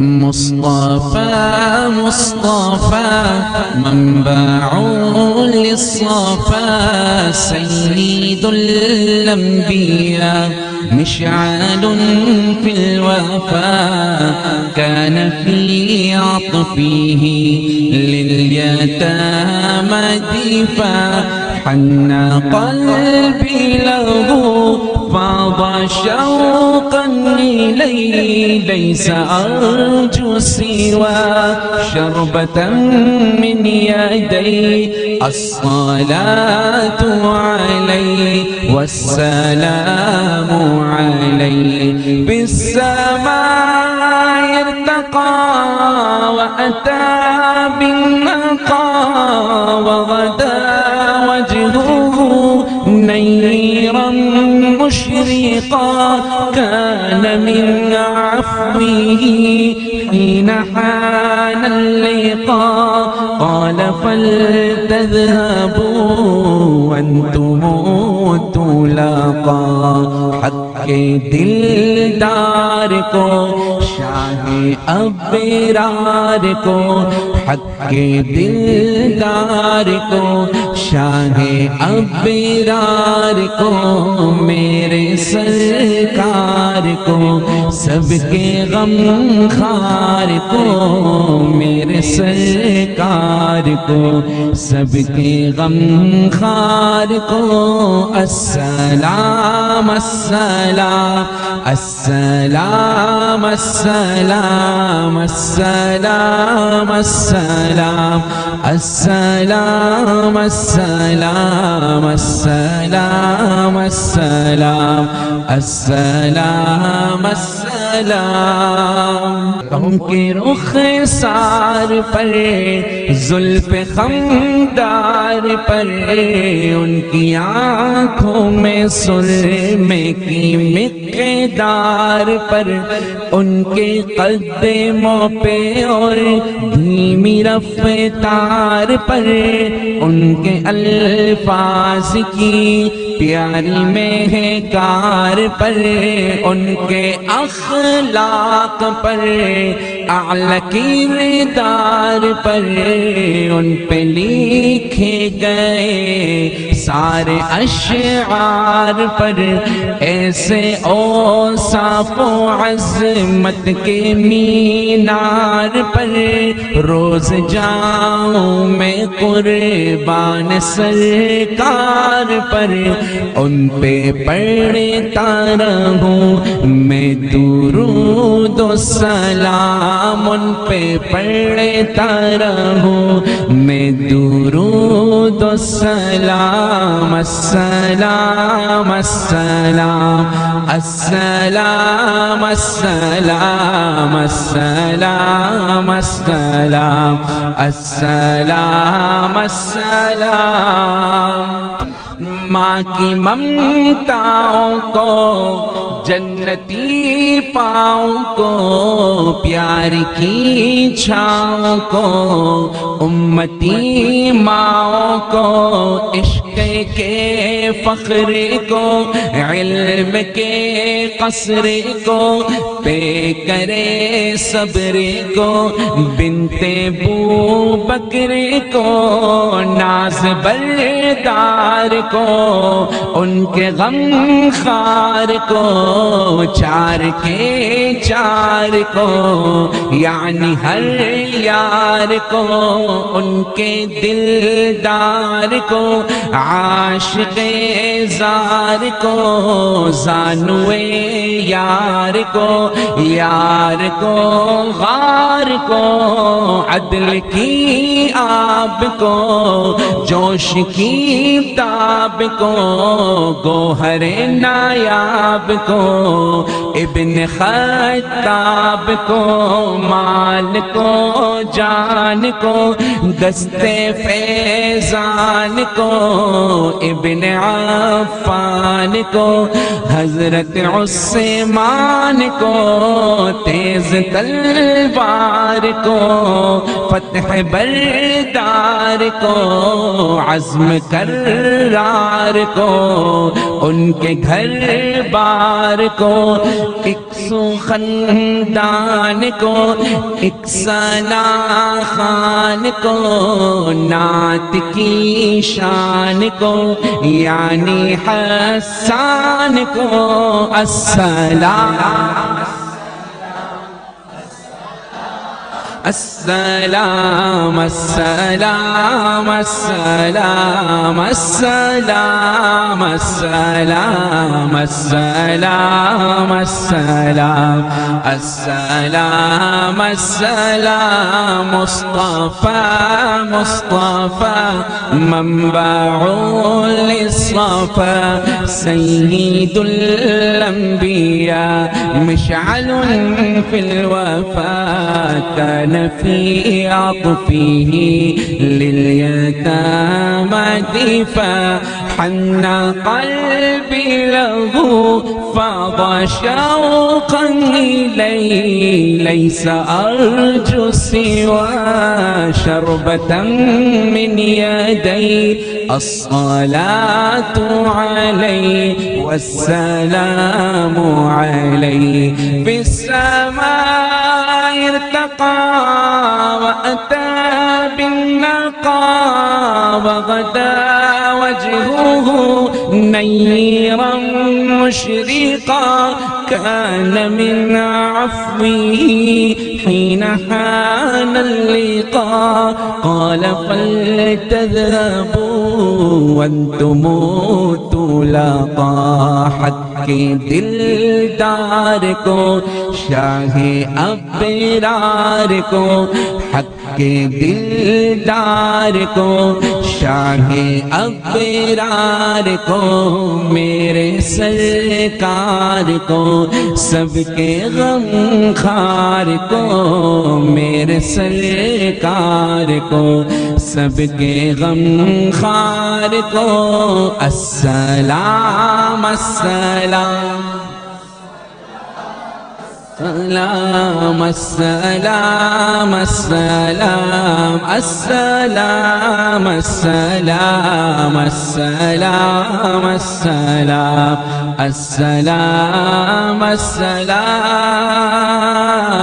مصطفى مصطفى منبع للصفا سيد الأنبياء مشعل في الوفاء كان في عطفه لليتامى دفاع حن قلبي له فاض شوقا إليه ليس أرجو سوى شربة من يدي الصلاة عليه والسلام عليه بالسماء ارتقى وأتى بالنقى وغدا مشرقا كان من عفوه حين حان اللقاء قال فلتذهبوا وانتم تلاقا. حق دلدار کو شاہ ابرار کو حق دلدار کو شاہ ابرار کو، میرے سرکار کو، سب کے غم خار کو، میرے سرکار کو، سب کے غم خار کو۔ السلام السلام السلام السلام السلام السلام السلام السلام السلام السلام السلام السلام السلام ان کے رخ سار پر، زلف خمدار پر، ان کی آنکھوں میں سرمے کی مقدار پر، ان کے قدموں پہ اور دھیمی رفتار پر، ان کے الفاظ کی پیاری میں کار پر، ان کے اخلاق پر، اعلی کردار پر ان پہ لکھے گئے سارے اشعار پر، ایسے اوصاف و عظمت کے مینار پر، روز جاؤں میں قربان سرکار پر، ان پہ پڑھتا رہوں میں درود و سلام ان پہ پڑھتا رہوں میں درود و سلام، السلام السلام السلام السلام السلام السلام السلام السلام۔ ماں کی ممتاؤں کو، جنتی پاؤں کو، پیار کی چھاؤں کو، امتی ماں کو، عشق کے فخر کو، علم کے قصر کو، پے کرے صبر کو، بنت بو بکر کو، ناز بردار کو، ان کے غم خار کو، چار کے چار کو یعنی ہر یار کو، ان کے دلدار کو عاشق زار کو، زانوے یار کو یار کو، غار کو، عدل کی آب کو، جوش کی تاب کو، گوہر نایاب کو، ابن خطاب کو، مال کو، جان کو دستے فیضان کو ابن عفان کو، حضرت عثمان کو، تیز تلوار کو، فتح بردار کو، عزم کرار کو، ان کے گھر بار کو ایک سو خندان کو ایک سنا خان کو، نعت کی شان کو یعنی حسان کو السلام السلام السلام السلام السلام السلام السلام السلام السلام السلام مصطفى مصطفى منبع للصفا سيد الأنبياء مشعل في الوفاة كان في عطفه لليتامى دفاع حن قلبي له فاض شوقا إليه ليس أرجو سوى شربة من يدي الصلاة عليه والسلام عليه في السماء ارتقى وأتى بالنقى وغدا وجهه نيرا مشرقا كان من عفوه حين حان اللقاء قال فلتذهبوا وانتم تلاقا حق دلدار کو، شاہ ابرار کو، حق دلدار کو، شاہ ابرار کو، میرے سرکار کو، سب کے غم خار کو، میرے سرکار کو سب کے غم خار کو السلام السلام. السلام السلام السلام السلام السلام السلام السلام. السلام السلام.